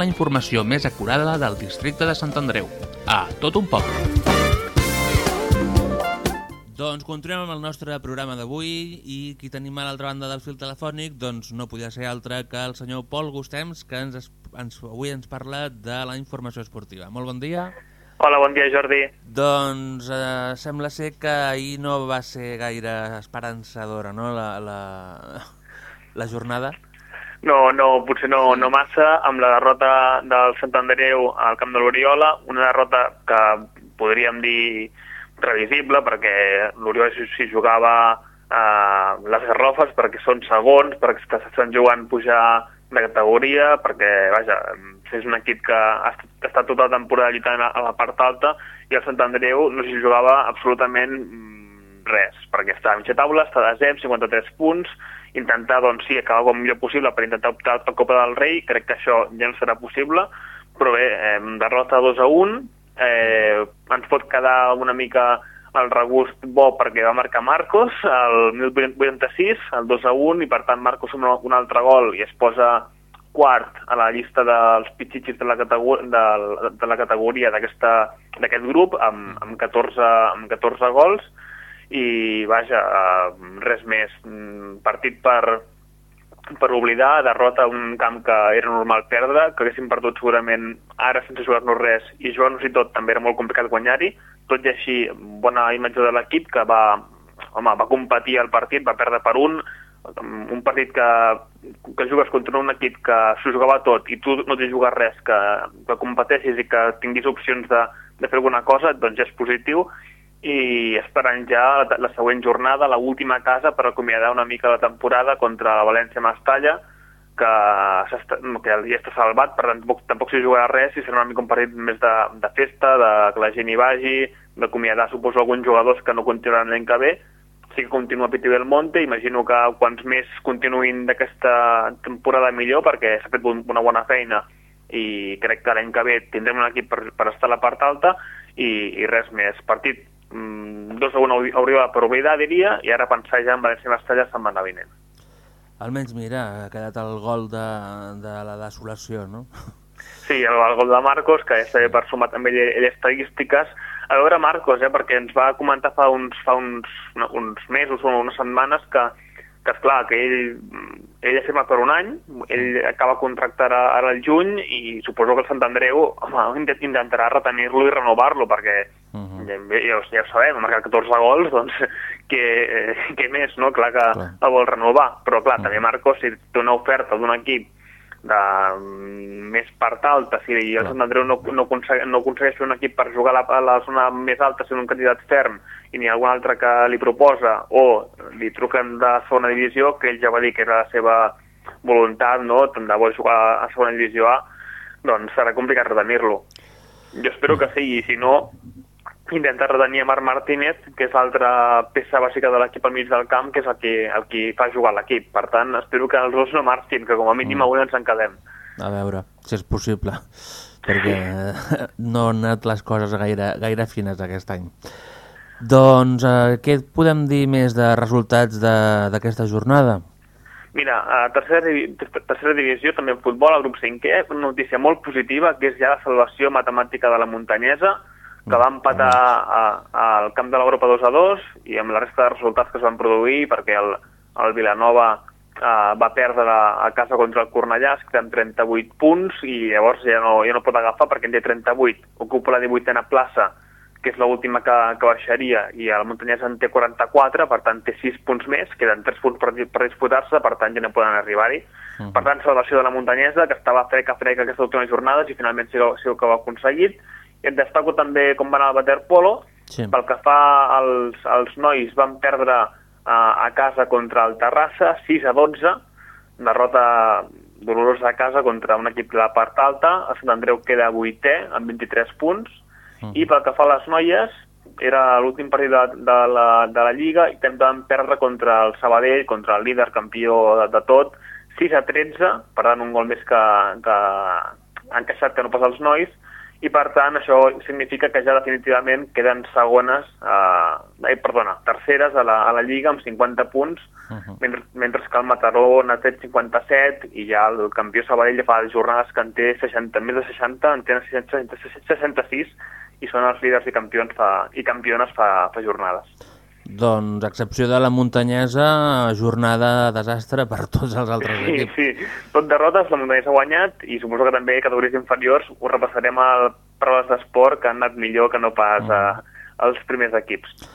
la informació més acurada del districte de Sant Andreu. A tot un poble. Doncs continuem amb el nostre programa d'avui i qui tenim a l'altra banda del fil telefònic doncs no podia ser altre que el senyor Pol Gustems que ens, ens, avui ens parla de la informació esportiva. Molt bon dia. Hola, bon dia, Jordi. Doncs eh, sembla ser que ahir no va ser gaire esperançadora no? la, la, la jornada. No, no, potser no, no massa, amb la derrota del Sant Andreu al camp de l'Oriola, una derrota que podríem dir revisible, perquè l'Oriola s'hi jugava eh, les garrofes, perquè són segons, perquè est- estan jugant pujar de categoria, perquè, vaja, és un equip que ha estat, tota la temporada lluitant a, la part alta, i el Sant Andreu no s'hi jugava absolutament mm, res, perquè està a mitja taula, està a 10, 53 punts, intentar, doncs sí, acabar com millor possible per intentar optar per Copa del Rei, crec que això ja no serà possible, però bé, eh, derrota 2 a 1, eh, ens pot quedar una mica el regust bo perquè va marcar Marcos al 1086, el 2 a 1, i per tant Marcos amb un altre gol i es posa quart a la llista dels pitxitxis de la, categor de, de la categoria d'aquest grup amb, amb, 14, amb 14 gols i vaja, eh, res més. Mm, partit per, per oblidar, derrota un camp que era normal perdre, que haguéssim perdut segurament ara sense jugar-nos res i jugar-nos i tot també era molt complicat guanyar-hi, tot i així bona imatge de l'equip que va, home, va competir el partit, va perdre per un, un partit que que jugues contra un equip que s'ho jugava tot i tu no t'hi jugat res, que, que competeixis i que tinguis opcions de, de fer alguna cosa, doncs ja és positiu i esperant ja la, la següent jornada, la última casa per acomiadar una mica la temporada contra la València Mestalla, que, que ja està salvat, per tant tampoc, tampoc s'hi jugarà res i serà una mica un partit més de, de festa, de que la gent hi vagi, d'acomiadar suposo alguns jugadors que no continuaran l'any que ve, sí que continua Piti Belmonte, imagino que quants més continuïn d'aquesta temporada millor perquè s'ha fet un- una bona feina i crec que l'any que ve tindrem un equip per, per estar a la part alta i, i res més. Partit mm, 2 a 1 a Oriola per oblidar, diria, i ara pensar ja en València Mestalla setmana vinent. Almenys, mira, ha quedat el gol de, de la desolació, no? Sí, el, el gol de Marcos, que ja sabia per sumar també ell estadístiques. A veure Marcos, eh, perquè ens va comentar fa uns, fa uns, no, uns mesos o unes setmanes que, que esclar, que ell, ell ha firmat per un any, ell acaba contracte ara, ara al juny i suposo que el Sant Andreu home, intent- intentarà retenir-lo i renovar-lo perquè Uh -huh. ja, ja, ho- sabem, ha marcat 14 gols, doncs què, eh, què més, no? Clar que Clar. el vol renovar, però clar, també Marcos, si té una oferta d'un equip de mm, més part alta, si el. Sant Andreu no, no, aconsegueix, no aconsegueix fer un equip per jugar a la, a la zona més alta sent un candidat ferm i n'hi ha algun altre que li proposa o li truquen de segona divisió, que ell ja va dir que era la seva voluntat, no?, tant de bo jugar a segona divisió A, doncs serà complicat retenir-lo. Jo espero que sí, i si no, intentar retenir a Marc Martínez, que és l'altra peça bàsica de l'equip al mig del camp, que és el que, el que fa jugar l'equip. Per tant, espero que els dos no marxin, que com a mínim Mm. avui ens en quedem. A veure, si és possible, perquè no han anat les coses gaire, gaire fines aquest any. Doncs eh, què podem dir més de resultats de- d'aquesta jornada? Mira, a tercera, tercera divisió, també en futbol, al grup 5è, una notícia molt positiva, que és ja la salvació matemàtica de la muntanyesa, que va empatar al camp de l'Europa 2 a 2 i amb la resta de resultats que es van produir, perquè el, el Vilanova eh, va perdre a, a casa contra el Cornellà, es queden 38 punts i llavors ja no, ja no pot agafar perquè en té 38. Ocupa la 18a plaça, que és l'última que, que baixaria, i el Montanyès en té 44, per tant té 6 punts més, queden 3 punts per, per disputar-se, per tant ja no poden arribar-hi. Mhm. Per tant, salvació de la Muntanyesa, que estava freca freca aquestes últimes jornades i finalment sí, que- sí que ho ha aconseguit. Et destaco també com va anar el waterpolo. Sí. Pel que fa als, als nois, van perdre uh, a casa contra el Terrassa, 6 a 12, derrota dolorosa a casa contra un equip de la part alta. El Sant Andreu queda 8è, amb 23 punts. Mhm. I pel que fa a les noies, era l'últim partit de, de, la, de la Lliga i també van perdre contra el Sabadell, contra el líder campió de, de tot, 6 a 13, per tant un gol més que, que han queixat que no passa als nois, i per tant això significa que ja definitivament queden segones, eh, ai, perdona, terceres a la, a la Lliga amb 50 punts, Uh -huh. mentre, mentre que el Mataró n'ha tret 57 i ja el campió Sabadell ja fa jornades que en té 60, més de 60, en té 60, 66 i són els líders i campions fa, i campiones fa, fa jornades. Doncs, a excepció de la muntanyesa, jornada desastre per tots els altres Sí, equips. sí, tot derrotes, la Muntanyesa ha guanyat i suposo que també categories inferiors ho repassarem a proves d'esport que han anat millor que no pas a, als primers equips.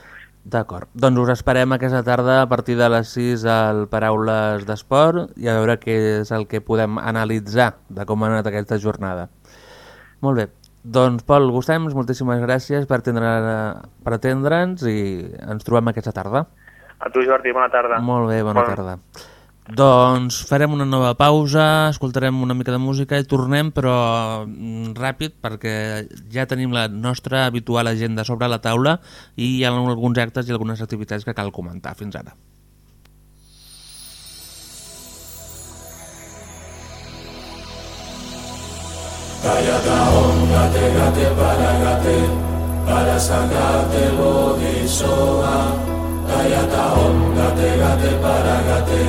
D'acord. Doncs us esperem aquesta tarda a partir de les 6 al Paraules d'Esport i a veure què és el que podem analitzar de com ha anat aquesta jornada. Molt bé. Doncs, Pol Gustems, moltíssimes gràcies per atendre- per atendre'ns i ens trobem aquesta tarda. A tu, Jordi, bona tarda. Molt bé, bona tarda. Doncs farem una nova pausa, escoltarem una mica de música i tornem, però mm, ràpid, perquè ja tenim la nostra habitual agenda sobre la taula i hi ha alguns actes i algunes activitats que cal comentar. Fins ara. Tayata Om Gate Gate Paragate Parasangate Bodhisoa Tayata Om Gate Gate Paragate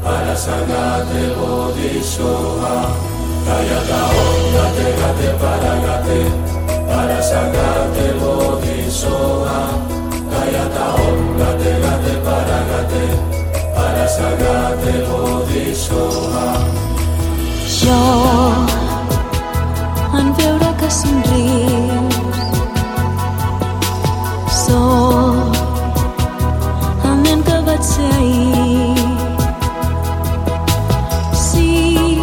Parasangate Bodhisoa Tayata Om Gate Gate Paragate Parasangate Bodhisoa Tayata Om Gate Gate Paragate Parasangate Bodhisoa Yo en veure que somrius. Sóc el nen que vaig ser ahir. Sí,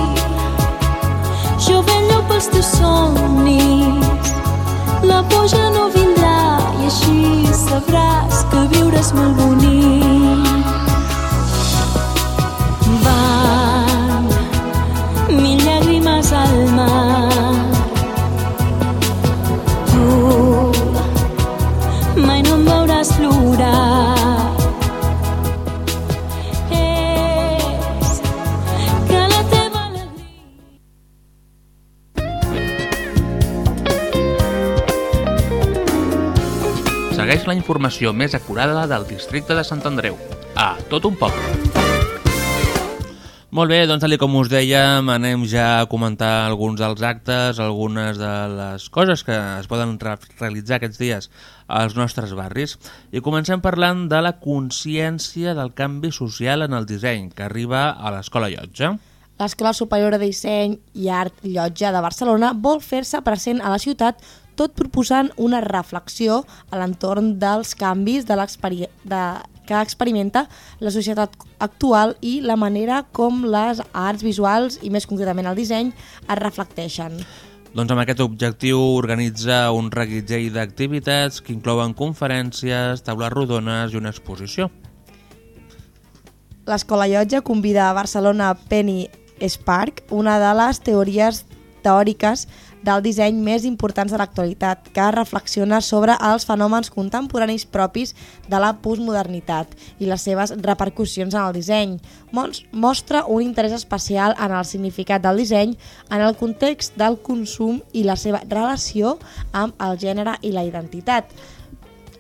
jo vello pels teus somnis. La por ja no vindrà i així sabràs que viure és molt bonic. Segueix la informació més acurada del districte de Sant Andreu. A tot un poc. Molt bé, doncs tal com us dèiem, anem ja a comentar alguns dels actes, algunes de les coses que es poden re realitzar aquests dies als nostres barris. I comencem parlant de la consciència del canvi social en el disseny, que arriba a l'Escola Llotja. L'Escola Superior de Disseny i Art Llotja de Barcelona vol fer-se present a la ciutat tot proposant una reflexió a l'entorn dels canvis de de, que experimenta la societat actual i la manera com les arts visuals i més concretament el disseny es reflecteixen. Doncs amb aquest objectiu organitza un reguitzell d'activitats que inclouen conferències, taules rodones i una exposició. L'Escola Llotja convida a Barcelona Penny Spark, una de les teories teòriques del disseny més importants de l'actualitat, que reflexiona sobre els fenòmens contemporanis propis de la postmodernitat i les seves repercussions en el disseny. Mons mostra un interès especial en el significat del disseny en el context del consum i la seva relació amb el gènere i la identitat.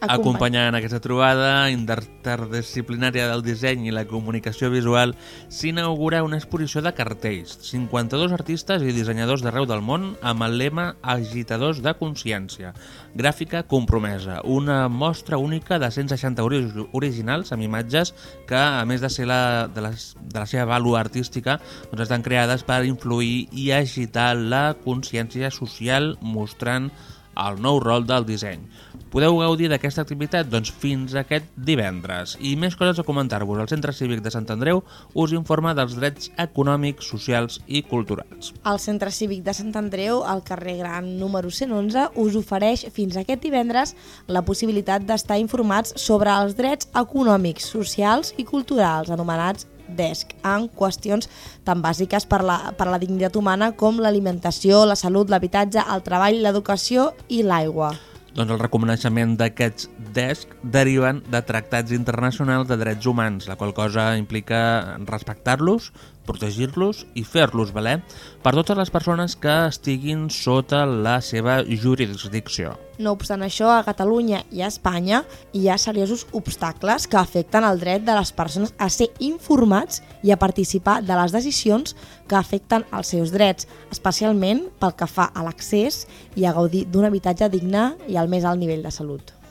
Acompanyant aquesta trobada interdisciplinària del disseny i la comunicació visual, s'inaugura una exposició de cartells, 52 artistes i dissenyadors d'arreu del món amb el lema Agitadors de Consciència, gràfica compromesa, una mostra única de 160 ori originals amb imatges que, a més de ser la, de, les, de la seva vàlua artística, doncs estan creades per influir i agitar la consciència social mostrant el nou rol del disseny. Podeu gaudir d'aquesta activitat doncs, fins aquest divendres. I més coses a comentar-vos. El Centre Cívic de Sant Andreu us informa dels drets econòmics, socials i culturals. El Centre Cívic de Sant Andreu, al carrer Gran número 111, us ofereix fins aquest divendres la possibilitat d'estar informats sobre els drets econòmics, socials i culturals, anomenats DESC, en qüestions tan bàsiques per la, per la dignitat humana com l'alimentació, la salut, l'habitatge, el treball, l'educació i l'aigua. Doncs el reconeixement d'aquests DESC deriven de tractats internacionals de drets humans, la qual cosa implica respectar-los, protegir-los i fer-los valer per totes les persones que estiguin sota la seva jurisdicció. No obstant això, a Catalunya i a Espanya hi ha seriosos obstacles que afecten el dret de les persones a ser informats i a participar de les decisions que afecten els seus drets, especialment pel que fa a l'accés i a gaudir d'un habitatge digne i al més alt nivell de salut.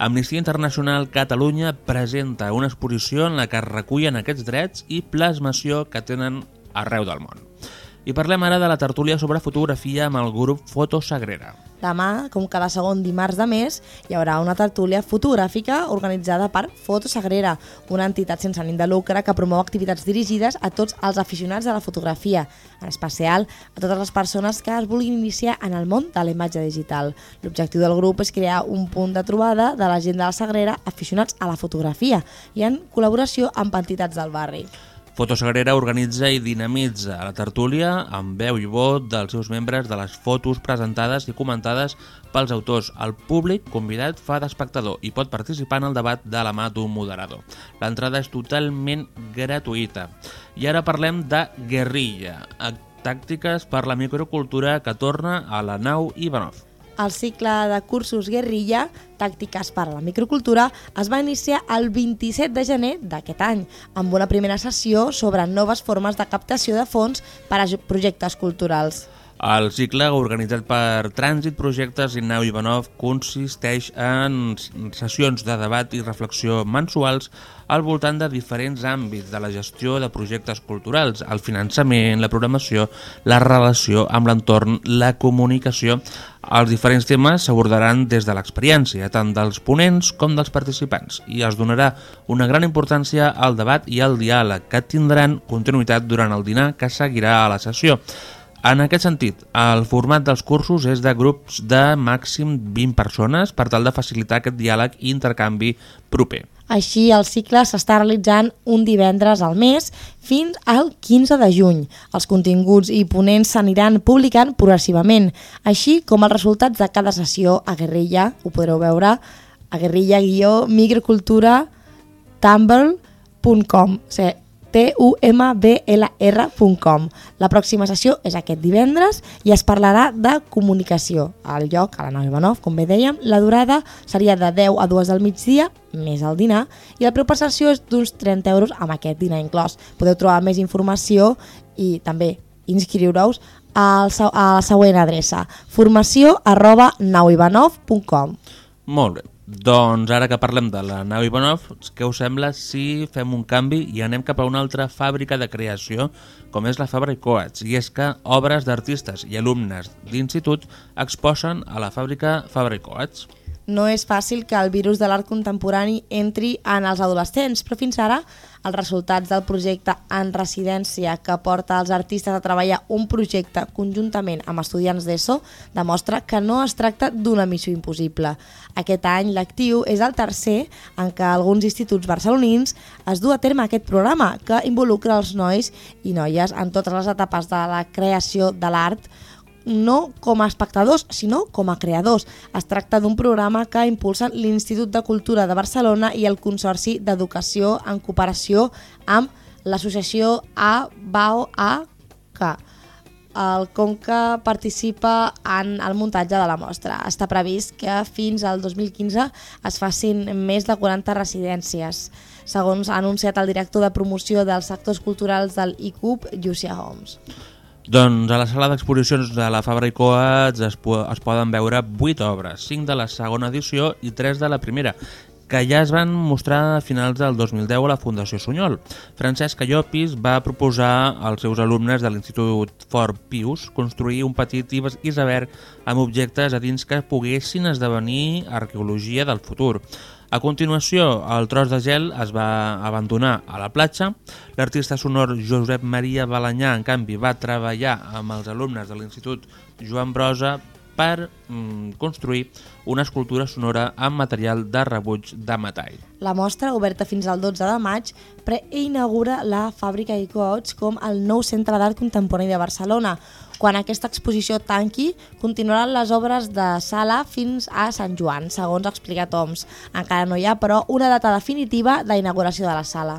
Amnistia Internacional Catalunya presenta una exposició en la que es recullen aquests drets i plasmació que tenen arreu del món. I parlem ara de la tertúlia sobre fotografia amb el grup Fotosagrera. Demà, com cada segon dimarts de mes, hi haurà una tertúlia fotogràfica organitzada per Fotosagrera, una entitat sense ànim de lucre que promou activitats dirigides a tots els aficionats de la fotografia, en especial a totes les persones que es vulguin iniciar en el món de la imatge digital. L'objectiu del grup és crear un punt de trobada de la gent de la Sagrera aficionats a la fotografia i en col·laboració amb entitats del barri. Fotosagrera organitza i dinamitza la tertúlia amb veu i vot dels seus membres de les fotos presentades i comentades pels autors. El públic convidat fa d'espectador i pot participar en el debat de la mà d'un moderador. L'entrada és totalment gratuïta. I ara parlem de guerrilla, tàctiques per la microcultura que torna a la nau Ivanov. El cicle de cursos Guerrilla, Tàctiques per a la Microcultura, es va iniciar el 27 de gener d'aquest any, amb una primera sessió sobre noves formes de captació de fons per a projectes culturals. El cicle, organitzat per Trànsit Projectes i Nau Ivanov, consisteix en sessions de debat i reflexió mensuals al voltant de diferents àmbits de la gestió de projectes culturals, el finançament, la programació, la relació amb l'entorn, la comunicació. Els diferents temes s'abordaran des de l'experiència, tant dels ponents com dels participants, i es donarà una gran importància al debat i al diàleg, que tindran continuïtat durant el dinar que seguirà a la sessió. En aquest sentit, el format dels cursos és de grups de màxim 20 persones per tal de facilitar aquest diàleg i intercanvi proper. Així, el cicle s'està realitzant un divendres al mes fins al 15 de juny. Els continguts i ponents s'aniran publicant progressivament, així com els resultats de cada sessió a Guerrilla, ho podreu veure a guerrilla-microcultura tumblr.com, o sigui, t-u-m-b-l-r.com. La pròxima sessió és aquest divendres i es parlarà de comunicació. Al lloc, a la nau Ivanov, com bé dèiem, la durada seria de 10 a 2 del migdia, més el dinar, i el preu per sessió és d'uns 30 euros amb aquest dinar inclòs. Podeu trobar més informació i també inscriure-us a la següent adreça formació arroba nauivanov.com Molt bé. Doncs ara que parlem de la nau Ivanov, què us sembla si fem un canvi i anem cap a una altra fàbrica de creació com és la Fabra i Coats? I és que obres d'artistes i alumnes d'institut exposen a la fàbrica Fabra i Coats. No és fàcil que el virus de l'art contemporani entri en els adolescents, però fins ara els resultats del projecte en residència que porta els artistes a treballar un projecte conjuntament amb estudiants d'ESO demostra que no es tracta d'una missió impossible. Aquest any l'actiu és el tercer en què alguns instituts barcelonins es du a terme aquest programa que involucra els nois i noies en totes les etapes de la creació de l'art no com a espectadors, sinó com a creadors. Es tracta d'un programa que impulsen l'Institut de Cultura de Barcelona i el Consorci d'Educació en cooperació amb l'associació ABAO-AK. El Conca participa en el muntatge de la mostra. Està previst que fins al 2015 es facin més de 40 residències, segons ha anunciat el director de promoció dels sectors culturals del ICUP, Llucia Homs. Doncs a la sala d'exposicions de la Fabra i Coats es, po es poden veure 8 obres, 5 de la segona edició i 3 de la primera, que ja es van mostrar a finals del 2010 a la Fundació Sunyol. Francesc Allopis va proposar als seus alumnes de l'Institut Fort Pius construir un petit iceberg amb objectes a dins que poguessin esdevenir arqueologia del futur. A continuació, el tros de gel es va abandonar a la platja. L'artista sonor Josep Maria Balanyà, en canvi, va treballar amb els alumnes de l'Institut Joan Brosa per mm, construir una escultura sonora amb material de rebuig de metall. La mostra, oberta fins al 12 de maig, preinaugura la fàbrica Icoats com el nou centre d'art contemporani de Barcelona. Quan aquesta exposició tanqui, continuaran les obres de sala fins a Sant Joan, segons ha explicat Oms. Encara no hi ha, però, una data definitiva d'inauguració de la sala.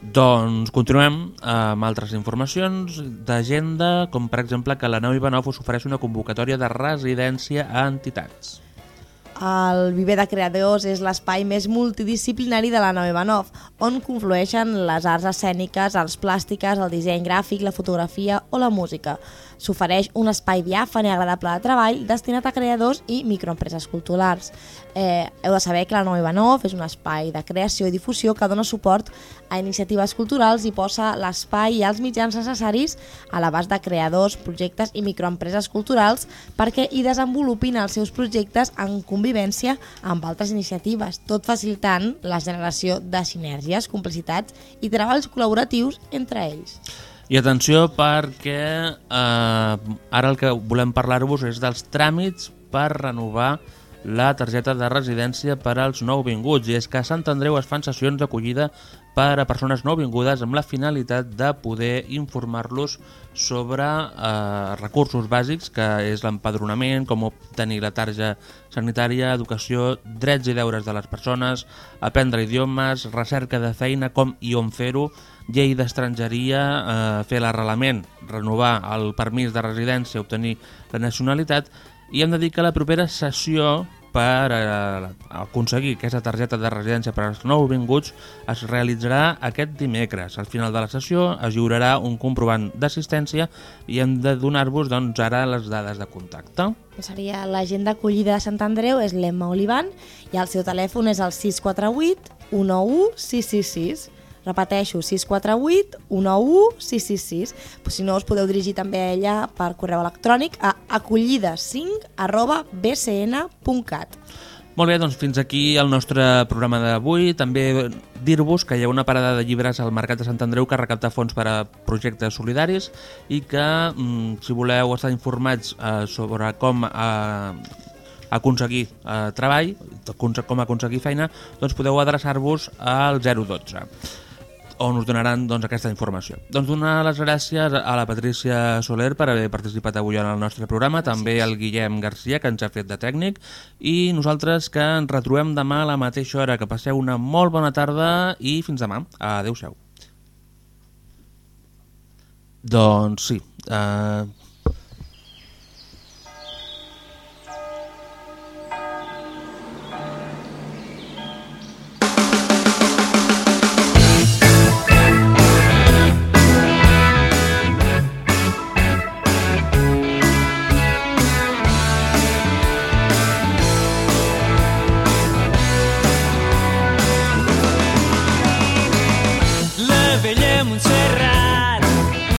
Doncs continuem amb altres informacions d'agenda, com per exemple que la nau Ivanov us ofereix una convocatòria de residència a entitats. El Viver de Creadors és l'espai més multidisciplinari de la nau Ivanov, on conflueixen les arts escèniques, els plàstiques, el disseny gràfic, la fotografia o la música. S'ofereix un espai diàfan i agradable de treball destinat a creadors i microempreses culturals. Eh, heu de saber que la nau Ivanov és un espai de creació i difusió que dona suport a iniciatives culturals i posa l'espai i els mitjans necessaris a l'abast de creadors, projectes i microempreses culturals perquè hi desenvolupin els seus projectes en convivència amb altres iniciatives, tot facilitant la generació de sinergies, complicitats i treballs col·laboratius entre ells. I atenció perquè eh, ara el que volem parlar-vos és dels tràmits per renovar la targeta de residència per als nouvinguts. I és que a Sant Andreu es fan sessions d'acollida per a persones nouvingudes amb la finalitat de poder informar-los sobre eh, recursos bàsics que és l'empadronament, com obtenir la tarja sanitària, educació, drets i deures de les persones, aprendre idiomes, recerca de feina, com i on fer-ho, llei d'estrangeria, eh, fer l'arrelament, renovar el permís de residència, obtenir la nacionalitat i hem de dir que la propera sessió per eh, aconseguir aquesta targeta de residència per als nouvinguts es realitzarà aquest dimecres. Al final de la sessió es lliurarà un comprovant d'assistència i hem de donar-vos doncs, ara les dades de contacte. Seria l'agent d'acollida de Sant Andreu, és l'Emma Olivan, i el seu telèfon és el 648 191 666. Repeteixo, 648 191 666. Però si no, us podeu dirigir també a ella per correu electrònic a acollida5 arroba bcn.cat. Molt bé, doncs fins aquí el nostre programa d'avui. També dir-vos que hi ha una parada de llibres al Mercat de Sant Andreu que recapta fons per a projectes solidaris i que, mm, si voleu estar informats eh, sobre com eh, aconseguir eh, treball, com aconseguir feina, doncs podeu adreçar-vos al 012 on us donaran doncs, aquesta informació. Doncs donar les gràcies a la Patrícia Soler per haver participat avui en el nostre programa, també al Guillem Garcia, que ens ha fet de tècnic, i nosaltres que ens retrobem demà a la mateixa hora. Que passeu una molt bona tarda i fins demà. Adéu-siau. Doncs sí, eh,